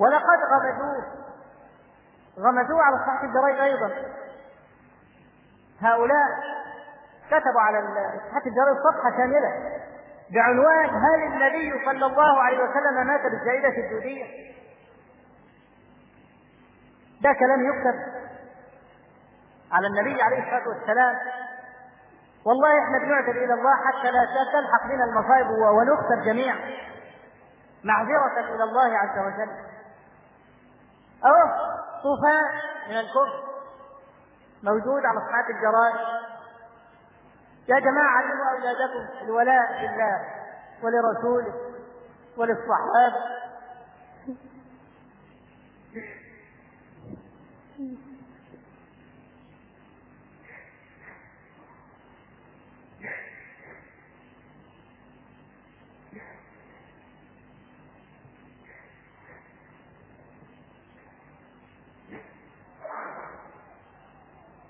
ولقد غمزوه غمزوه على صحيح الجرائد أيضا. هؤلاء كتبوا على صحيح الجرائد صفحة كاملة بعنوان هل النبي صلى الله عليه وسلم مات بالزائدة الدودية؟ ده كلام يكتب على النبي عليه الصلاة والسلام. والله إحنا بنعتذر إلى الله حتى لا تلحق بنا المصائب ونخسر جميعا معذرة إلى الله عز وجل. طوفان من الكفر موجود على صفحات الجرائد. يا جماعة علموا أولادكم الولاء لله ولرسوله وللصحابة.